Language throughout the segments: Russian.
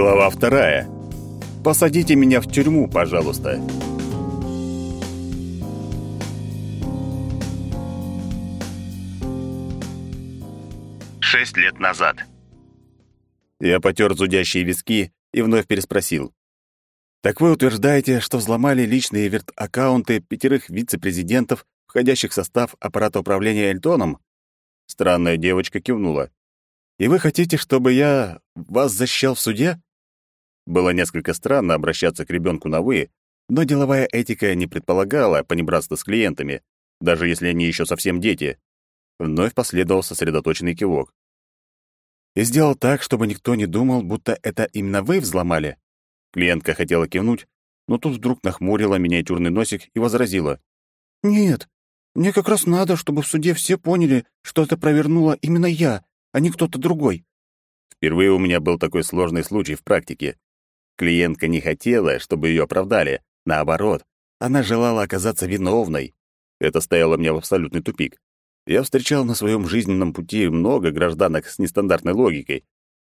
Глава вторая. Посадите меня в тюрьму, пожалуйста. Шесть лет назад. Я потер зудящие виски и вновь переспросил. «Так вы утверждаете, что взломали личные верт-аккаунты пятерых вице-президентов, входящих в состав аппарата управления Эльтоном?» Странная девочка кивнула. «И вы хотите, чтобы я вас защищал в суде?» Было несколько странно обращаться к ребенку на «вы», но деловая этика не предполагала понебратства с клиентами, даже если они еще совсем дети. Вновь последовал сосредоточенный кивок. «И сделал так, чтобы никто не думал, будто это именно вы взломали?» Клиентка хотела кивнуть, но тут вдруг нахмурила миниатюрный носик и возразила. «Нет, мне как раз надо, чтобы в суде все поняли, что это провернула именно я, а не кто-то другой». Впервые у меня был такой сложный случай в практике. Клиентка не хотела, чтобы ее оправдали. Наоборот, она желала оказаться виновной. Это стояло мне в абсолютный тупик. Я встречал на своем жизненном пути много гражданок с нестандартной логикой,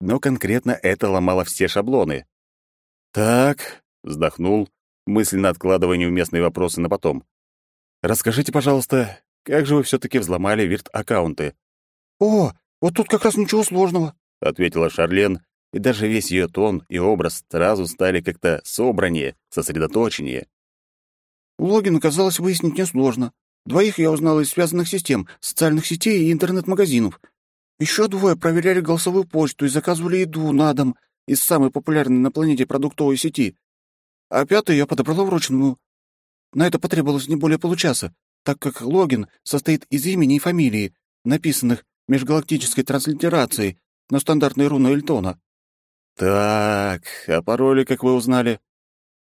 но конкретно это ломало все шаблоны. «Так», — вздохнул, мысленно откладывая неуместные вопросы на потом. «Расскажите, пожалуйста, как же вы все таки взломали вирт-аккаунты?» «О, вот тут как раз ничего сложного», — ответила Шарлен, и даже весь ее тон и образ сразу стали как-то собраннее, сосредоточеннее. Логин оказалось выяснить несложно. Двоих я узнала из связанных систем, социальных сетей и интернет-магазинов. Еще двое проверяли голосовую почту и заказывали еду на дом из самой популярной на планете продуктовой сети. А пятый я подобрала вручную. На это потребовалось не более получаса, так как логин состоит из имени и фамилии, написанных межгалактической транслитерацией на стандартной руны Эльтона. Так, а пароли как вы узнали?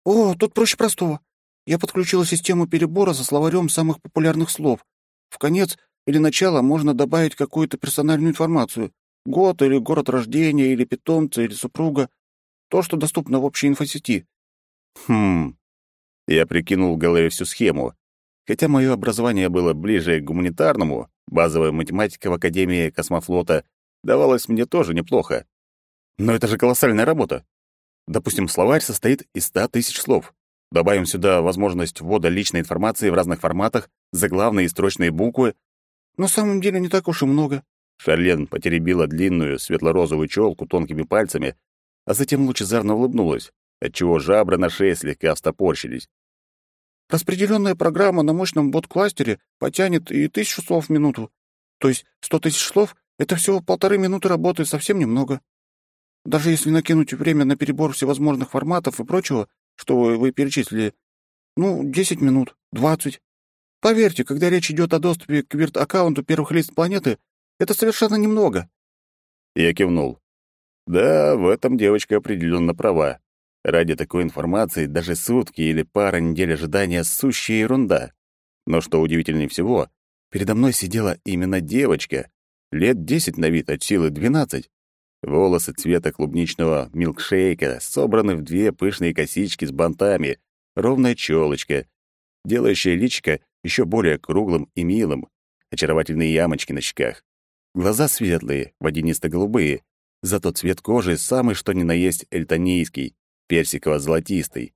О, тут проще простого. Я подключила систему перебора со словарем самых популярных слов. В конец или начало можно добавить какую-то персональную информацию. Год или город рождения, или питомца, или супруга. То, что доступно в общей инфосети. Хм. Я прикинул в голове всю схему. Хотя мое образование было ближе к гуманитарному, базовая математика в Академии космофлота давалась мне тоже неплохо. Но это же колоссальная работа. Допустим, словарь состоит из ста тысяч слов. Добавим сюда возможность ввода личной информации в разных форматах, заглавные и строчные буквы. На самом деле не так уж и много. Шарлен потеребила длинную светло-розовую челку тонкими пальцами, а затем лучезарно улыбнулась, отчего жабры на шее слегка встопорщились. Распределенная программа на мощном бот-кластере потянет и тысячу слов в минуту. То есть сто тысяч слов — это всего полторы минуты работы, совсем немного. Даже если накинуть время на перебор всевозможных форматов и прочего, что вы перечислили, ну, 10 минут, 20. Поверьте, когда речь идет о доступе к вирт-аккаунту первых лиц планеты, это совершенно немного. Я кивнул. Да, в этом девочка определенно права. Ради такой информации даже сутки или пара недель ожидания — сущая ерунда. Но что удивительнее всего, передо мной сидела именно девочка, лет десять на вид, от силы двенадцать. Волосы цвета клубничного милкшейка собраны в две пышные косички с бантами, ровная челочка, делающая личико еще более круглым и милым, очаровательные ямочки на щеках. Глаза светлые, водянисто-голубые, зато цвет кожи самый что ни на есть эльтонийский, персиково-золотистый.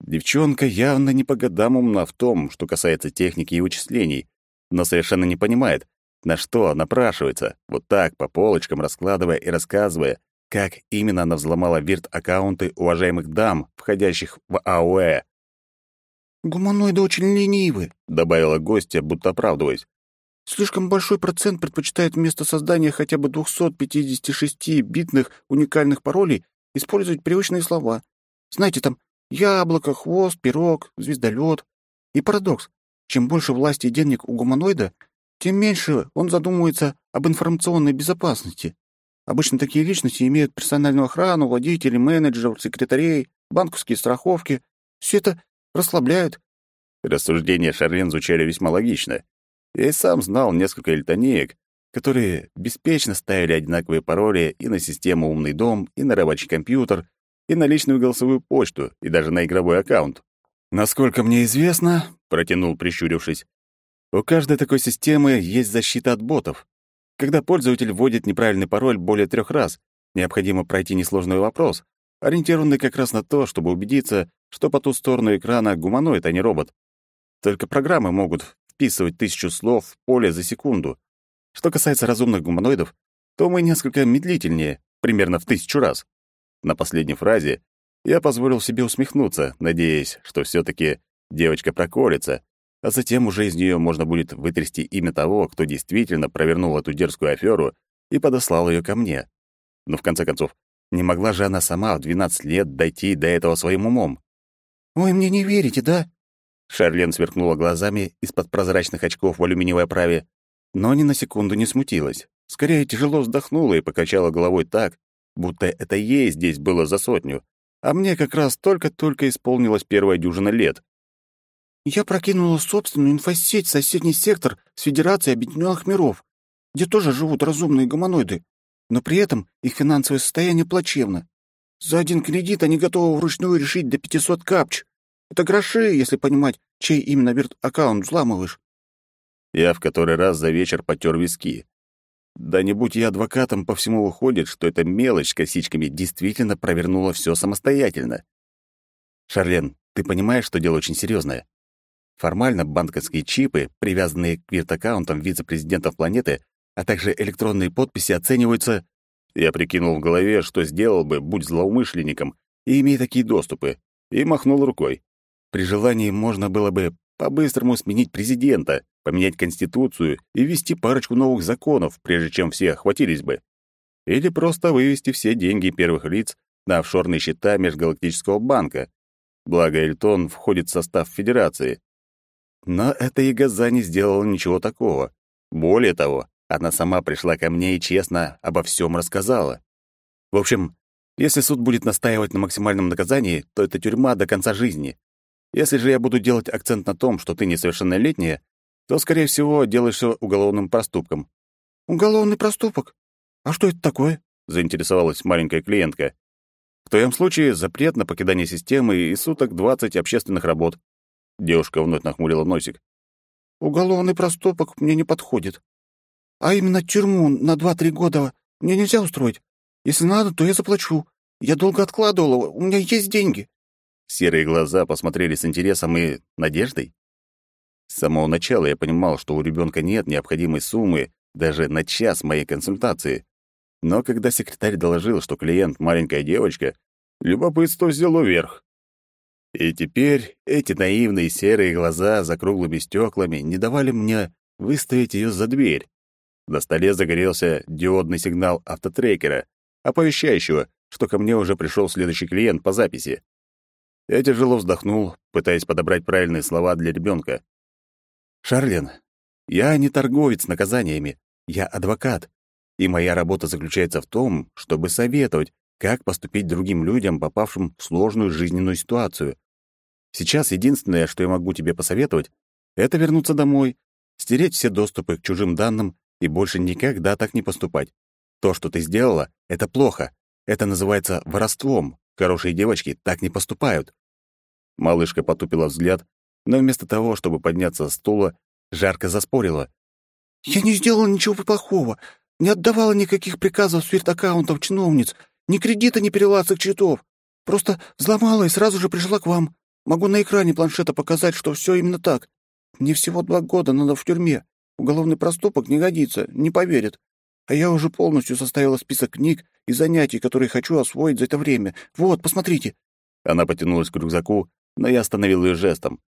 Девчонка явно не по годам умна в том, что касается техники и вычислений, но совершенно не понимает, на что напрашивается, вот так, по полочкам раскладывая и рассказывая, как именно она взломала вирт-аккаунты уважаемых дам, входящих в АОЭ. «Гуманоиды очень ленивы», — добавила гостья, будто оправдываясь. «Слишком большой процент предпочитает вместо создания хотя бы 256 битных уникальных паролей использовать привычные слова. Знаете, там яблоко, хвост, пирог, звездолет. И парадокс. Чем больше власти и денег у гуманоида, тем меньше он задумывается об информационной безопасности. Обычно такие личности имеют персональную охрану, водителей, менеджеров, секретарей, банковские страховки. Все это расслабляет. Рассуждения Шарлен звучали весьма логично. Я и сам знал несколько эльтонеек, которые беспечно ставили одинаковые пароли и на систему «Умный дом», и на рабочий компьютер, и на личную голосовую почту, и даже на игровой аккаунт. «Насколько мне известно», — протянул, прищурившись, у каждой такой системы есть защита от ботов. Когда пользователь вводит неправильный пароль более трех раз, необходимо пройти несложный вопрос, ориентированный как раз на то, чтобы убедиться, что по ту сторону экрана гуманоид, а не робот. Только программы могут вписывать тысячу слов в поле за секунду. Что касается разумных гуманоидов, то мы несколько медлительнее, примерно в тысячу раз. На последней фразе я позволил себе усмехнуться, надеясь, что все таки девочка проколется, а затем уже из нее можно будет вытрясти имя того, кто действительно провернул эту дерзкую аферу и подослал ее ко мне. Но в конце концов, не могла же она сама в 12 лет дойти до этого своим умом. «Вы мне не верите, да?» Шарлен сверкнула глазами из-под прозрачных очков в алюминиевой оправе, но ни на секунду не смутилась. Скорее, тяжело вздохнула и покачала головой так, будто это ей здесь было за сотню, а мне как раз только-только исполнилась первая дюжина лет. Я прокинула собственную инфосеть в соседний сектор с Федерацией Объединенных Миров, где тоже живут разумные гуманоиды, но при этом их финансовое состояние плачевно. За один кредит они готовы вручную решить до 500 капч. Это гроши, если понимать, чей именно вирт-аккаунт взламываешь. Я в который раз за вечер потер виски. Да не будь я адвокатом, по всему выходит, что эта мелочь с косичками действительно провернула все самостоятельно. Шарлен, ты понимаешь, что дело очень серьезное? Формально банковские чипы, привязанные к вирт-аккаунтам вице-президентов планеты, а также электронные подписи оцениваются... Я прикинул в голове, что сделал бы, будь злоумышленником, и имея такие доступы, и махнул рукой. При желании можно было бы по-быстрому сменить президента, поменять конституцию и ввести парочку новых законов, прежде чем все охватились бы. Или просто вывести все деньги первых лиц на офшорные счета Межгалактического банка. Благо, Эльтон входит в состав Федерации. Но эта ягоза не сделала ничего такого. Более того, она сама пришла ко мне и честно обо всем рассказала. В общем, если суд будет настаивать на максимальном наказании, то это тюрьма до конца жизни. Если же я буду делать акцент на том, что ты несовершеннолетняя, то, скорее всего, делаешься уголовным проступком. «Уголовный проступок? А что это такое?» — заинтересовалась маленькая клиентка. «В твоем случае запрет на покидание системы и суток 20 общественных работ». Девушка вновь нахмурила носик. «Уголовный проступок мне не подходит. А именно тюрьму на 2-3 года мне нельзя устроить. Если надо, то я заплачу. Я долго откладывала, у меня есть деньги». Серые глаза посмотрели с интересом и надеждой. С самого начала я понимал, что у ребенка нет необходимой суммы даже на час моей консультации. Но когда секретарь доложил, что клиент — маленькая девочка, любопытство взяло верх. И теперь эти наивные серые глаза за круглыми стеклами не давали мне выставить ее за дверь. На столе загорелся диодный сигнал автотрекера, оповещающего, что ко мне уже пришел следующий клиент по записи. Я тяжело вздохнул, пытаясь подобрать правильные слова для ребенка. «Шарлин, я не торговец наказаниями, я адвокат, и моя работа заключается в том, чтобы советовать, как поступить другим людям, попавшим в сложную жизненную ситуацию. Сейчас единственное, что я могу тебе посоветовать, это вернуться домой, стереть все доступы к чужим данным и больше никогда так не поступать. То, что ты сделала, это плохо. Это называется воровством. Хорошие девочки так не поступают. Малышка потупила взгляд, но вместо того, чтобы подняться с стула, жарко заспорила. «Я не сделала ничего плохого. Не отдавала никаких приказов с вирт-аккаунтов чиновниц, ни кредита, ни перелацых счетов. Просто взломала и сразу же пришла к вам. Могу на экране планшета показать, что все именно так. Мне всего два года надо в тюрьме. Уголовный проступок не годится, не поверят. А я уже полностью составила список книг и занятий, которые хочу освоить за это время. Вот, посмотрите». Она потянулась к рюкзаку, но я остановил ее жестом.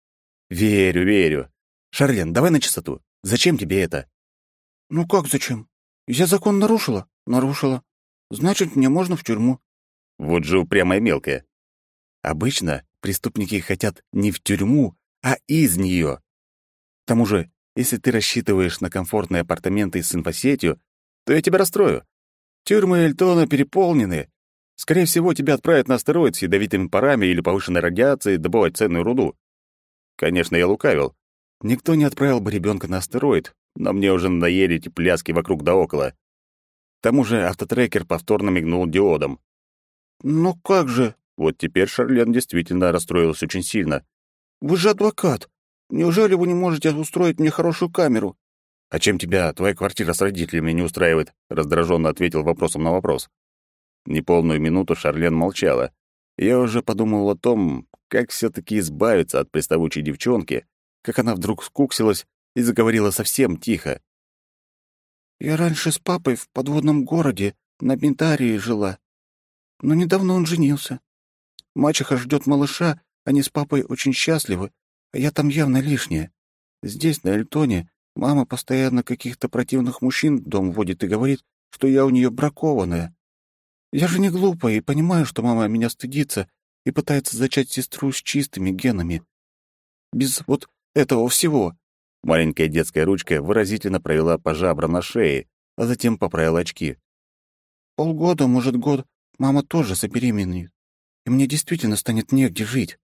«Верю, верю. Шарлен, давай на чистоту. Зачем тебе это?» «Ну как зачем? Я закон нарушила?» «Нарушила. Значит, мне можно в тюрьму». Вот же упрямая мелкая. Обычно преступники хотят не в тюрьму, а из нее. К тому же, если ты рассчитываешь на комфортные апартаменты с инфосетью, то я тебя расстрою. Тюрьмы Эльтона переполнены. Скорее всего, тебя отправят на астероид с ядовитыми парами или повышенной радиацией добывать ценную руду. Конечно, я лукавил. Никто не отправил бы ребенка на астероид, но мне уже надоели эти пляски вокруг да около. К тому же автотрекер повторно мигнул диодом. «Ну как же?» Вот теперь Шарлен действительно расстроился очень сильно. «Вы же адвокат. Неужели вы не можете устроить мне хорошую камеру?» «А чем тебя твоя квартира с родителями не устраивает?» — раздраженно ответил вопросом на вопрос. Неполную минуту Шарлен молчала, Я уже подумал о том, как все таки избавиться от приставучей девчонки, как она вдруг скуксилась и заговорила совсем тихо. «Я раньше с папой в подводном городе на Бентарии жила, но недавно он женился. Мачеха ждет малыша, они с папой очень счастливы, а я там явно лишняя. Здесь, на Эльтоне, мама постоянно каких-то противных мужчин в дом водит и говорит, что я у нее бракованная. Я же не глупая и понимаю, что мама меня стыдится и пытается зачать сестру с чистыми генами. Без вот этого всего. Маленькая детская ручка выразительно провела по жабрам на шее, а затем поправила очки. Полгода, может, год, мама тоже забеременеет, и мне действительно станет негде жить.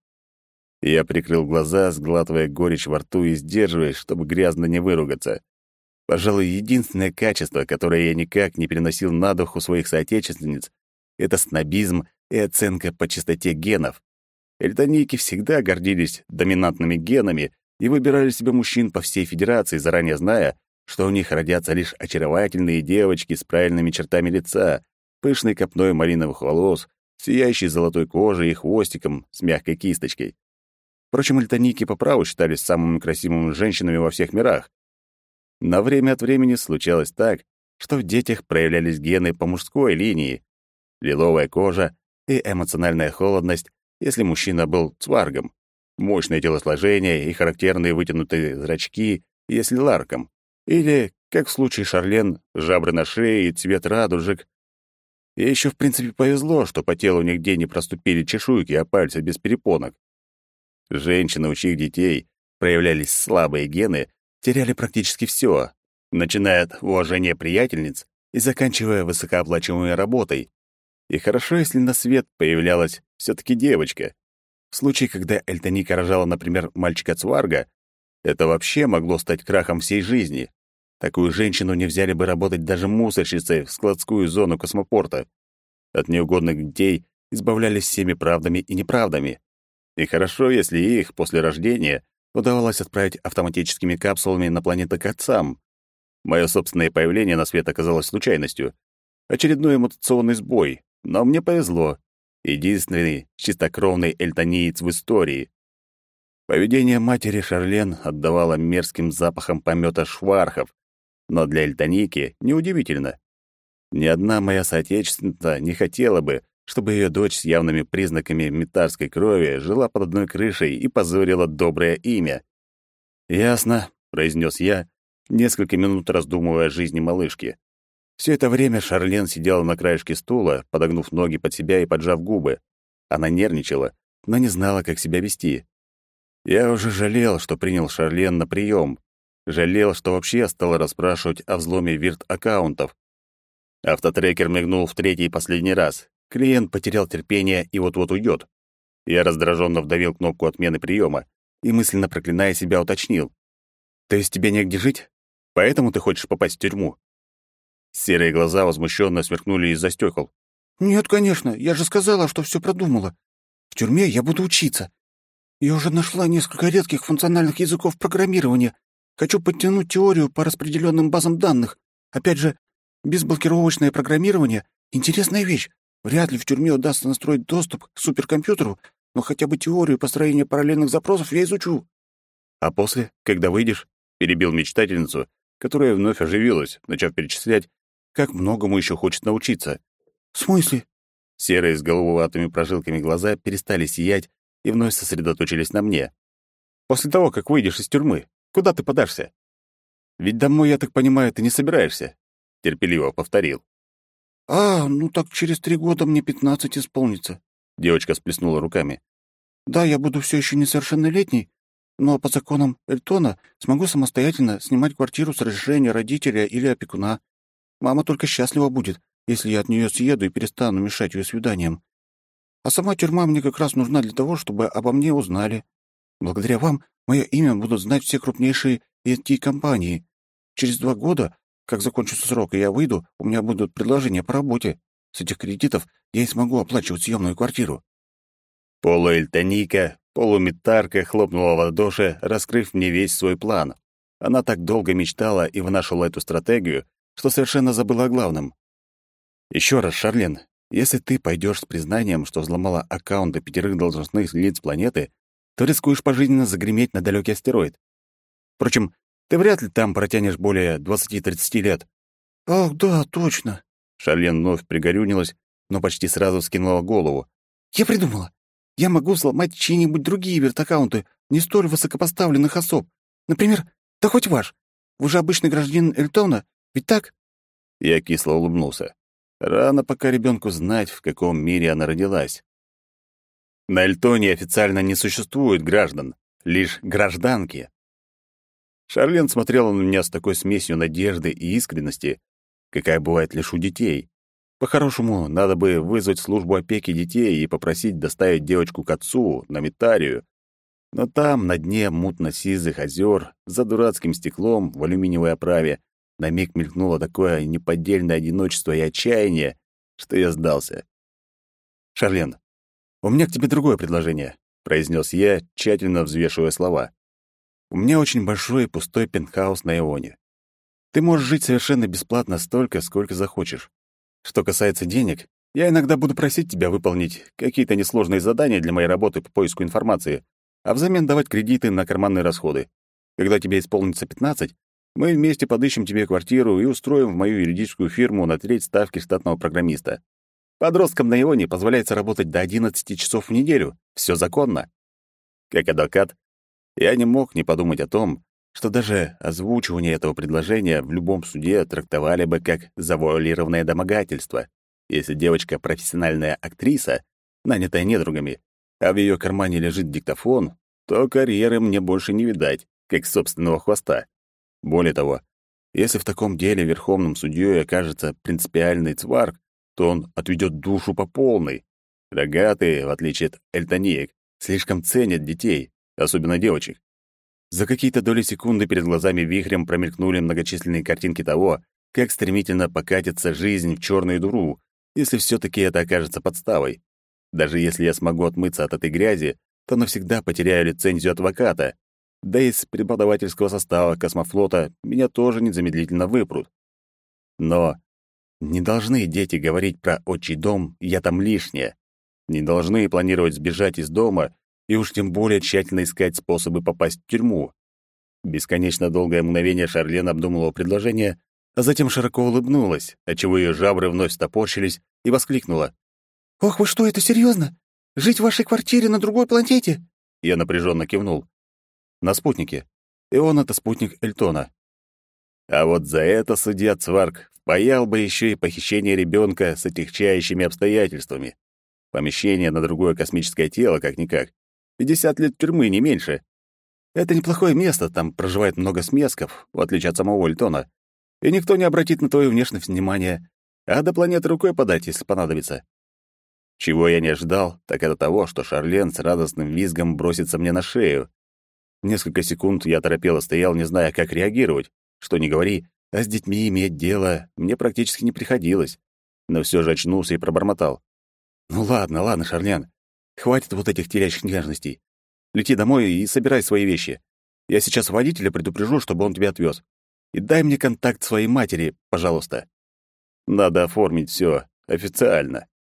Я прикрыл глаза, сглатывая горечь во рту и сдерживаясь, чтобы грязно не выругаться. Пожалуй, единственное качество, которое я никак не переносил на дух у своих соотечественниц, это снобизм и оценка по чистоте генов. Эльтонийки всегда гордились доминантными генами и выбирали себе мужчин по всей Федерации, заранее зная, что у них родятся лишь очаровательные девочки с правильными чертами лица, пышной копной малиновых волос, сияющей золотой кожей и хвостиком с мягкой кисточкой. Впрочем, эльтонийки по праву считались самыми красивыми женщинами во всех мирах. Но время от времени случалось так, что в детях проявлялись гены по мужской линии. Лиловая кожа и эмоциональная холодность, если мужчина был цваргом. Мощное телосложение и характерные вытянутые зрачки, если ларком. Или, как в случае Шарлен, жабры на шее и цвет радужек. И еще, в принципе, повезло, что по телу нигде не проступили чешуйки, а пальцы без перепонок. Женщины, у чьих детей проявлялись слабые гены, теряли практически все, начиная от уважения приятельниц и заканчивая высокооплачиваемой работой. И хорошо, если на свет появлялась все таки девочка. В случае, когда Эльтоника рожала, например, мальчика-цварга, это вообще могло стать крахом всей жизни. Такую женщину не взяли бы работать даже мусорщицей в складскую зону космопорта. От неугодных детей избавлялись всеми правдами и неправдами. И хорошо, если их после рождения удавалось отправить автоматическими капсулами на планеты к отцам. Мое собственное появление на свет оказалось случайностью. Очередной мутационный сбой, но мне повезло. Единственный чистокровный эльтониец в истории. Поведение матери Шарлен отдавало мерзким запахом помета швархов, но для эльтоники неудивительно. Ни одна моя соотечественница не хотела бы, чтобы ее дочь с явными признаками метарской крови жила под одной крышей и позорила доброе имя. «Ясно», — произнес я, несколько минут раздумывая о жизни малышки. Все это время Шарлен сидела на краешке стула, подогнув ноги под себя и поджав губы. Она нервничала, но не знала, как себя вести. Я уже жалел, что принял Шарлен на прием. Жалел, что вообще стал расспрашивать о взломе вирт-аккаунтов. Автотрекер мигнул в третий и последний раз. Клиент потерял терпение и вот-вот уйдет. Я раздраженно вдавил кнопку отмены приема и, мысленно проклиная себя, уточнил. «То есть тебе негде жить? Поэтому ты хочешь попасть в тюрьму?» Серые глаза возмущенно сверкнули из-за стекол. «Нет, конечно, я же сказала, что все продумала. В тюрьме я буду учиться. Я уже нашла несколько редких функциональных языков программирования. Хочу подтянуть теорию по распределенным базам данных. Опять же, безблокировочное программирование — интересная вещь. Вряд ли в тюрьме удастся настроить доступ к суперкомпьютеру, но хотя бы теорию построения параллельных запросов я изучу. А после, когда выйдешь, перебил мечтательницу, которая вновь оживилась, начав перечислять, как многому еще хочет научиться. В смысле? Серые с голубоватыми прожилками глаза перестали сиять и вновь сосредоточились на мне. После того, как выйдешь из тюрьмы, куда ты подашься? Ведь домой, я так понимаю, ты не собираешься, терпеливо повторил. «А, ну так через три года мне пятнадцать исполнится», — девочка сплеснула руками. «Да, я буду все еще несовершеннолетней, но по законам Эльтона смогу самостоятельно снимать квартиру с разрешения родителя или опекуна. Мама только счастлива будет, если я от нее съеду и перестану мешать ее свиданиям. А сама тюрьма мне как раз нужна для того, чтобы обо мне узнали. Благодаря вам мое имя будут знать все крупнейшие IT-компании. Через два года как закончится срок, и я выйду, у меня будут предложения по работе. С этих кредитов я и смогу оплачивать съемную квартиру». Полуэльтоника, полуметарка хлопнула в ладоши, раскрыв мне весь свой план. Она так долго мечтала и вынашивала эту стратегию, что совершенно забыла о главном. Еще раз, Шарлен, Если ты пойдешь с признанием, что взломала аккаунты пятерых должностных лиц планеты, то рискуешь пожизненно загреметь на далекий астероид. Впрочем, ты вряд ли там протянешь более 20-30 лет. Ах, да, точно. Шарлен вновь пригорюнилась, но почти сразу скинула голову. Я придумала. Я могу взломать чьи-нибудь другие вертаккаунты не столь высокопоставленных особ. Например, да хоть ваш. Вы же обычный гражданин Эльтона, ведь так? Я кисло улыбнулся. Рано пока ребенку знать, в каком мире она родилась. На Эльтоне официально не существует граждан, лишь гражданки. Шарлен смотрела на меня с такой смесью надежды и искренности, какая бывает лишь у детей. По-хорошему, надо бы вызвать службу опеки детей и попросить доставить девочку к отцу, на Метарию. Но там, на дне мутно-сизых озер, за дурацким стеклом в алюминиевой оправе, на миг мелькнуло такое неподдельное одиночество и отчаяние, что я сдался. «Шарлен, у меня к тебе другое предложение», — произнес я, тщательно взвешивая слова. «У меня очень большой пустой пентхаус на Ионе. Ты можешь жить совершенно бесплатно столько, сколько захочешь. Что касается денег, я иногда буду просить тебя выполнить какие-то несложные задания для моей работы по поиску информации, а взамен давать кредиты на карманные расходы. Когда тебе исполнится 15, мы вместе подыщем тебе квартиру и устроим в мою юридическую фирму на треть ставки штатного программиста. Подросткам на Ионе позволяется работать до 11 часов в неделю. Все законно. Как адвокат, я не мог не подумать о том, что даже озвучивание этого предложения в любом суде трактовали бы как завуалированное домогательство. Если девочка — профессиональная актриса, нанятая недругами, а в ее кармане лежит диктофон, то карьеры мне больше не видать, как собственного хвоста. Более того, если в таком деле верховным судьей окажется принципиальный цварк, то он отведет душу по полной. Рогатые, в отличие от эльтонеек, слишком ценят детей, особенно девочек. За какие-то доли секунды перед глазами вихрем промелькнули многочисленные картинки того, как стремительно покатится жизнь в черную дуру, если все таки это окажется подставой. Даже если я смогу отмыться от этой грязи, то навсегда потеряю лицензию адвоката, да и из преподавательского состава космофлота меня тоже незамедлительно выпрут. Но не должны дети говорить про отчий дом «я там лишнее». Не должны планировать сбежать из дома и уж тем более тщательно искать способы попасть в тюрьму. Бесконечно долгое мгновение Шарлен обдумывала предложение, а затем широко улыбнулась, отчего ее жабры вновь стопорщились и воскликнула. «Ох, вы что, это серьезно? Жить в вашей квартире на другой планете?» Я напряженно кивнул на спутнике. И он — это спутник Эльтона. А вот за это судья Цварк впаял бы еще и похищение ребенка с отягчающими обстоятельствами. Помещение на другое космическое тело, как-никак. 50 лет тюрьмы, не меньше. Это неплохое место, там проживает много смесков, в отличие от самого Эльтона. И никто не обратит на твою внешность внимания, а до планеты рукой подать, если понадобится. Чего я не ожидал, так это того, что Шарлен с радостным визгом бросится мне на шею. Несколько секунд я торопело стоял, не зная, как реагировать. Что ни говори, а с детьми иметь дело мне практически не приходилось. Но все же очнулся и пробормотал. «Ну ладно, ладно, Шарлен, хватит вот этих терящих нежностей. Лети домой и собирай свои вещи. Я сейчас водителя предупрежу, чтобы он тебя отвез. И дай мне контакт своей матери, пожалуйста. Надо оформить все официально.